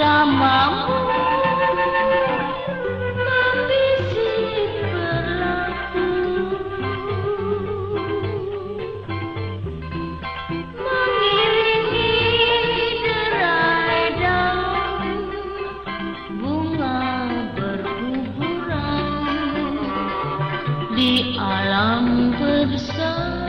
iramamu Membisik perahu Mengiringi derai daun. Bunga berkuburan Di alam besar.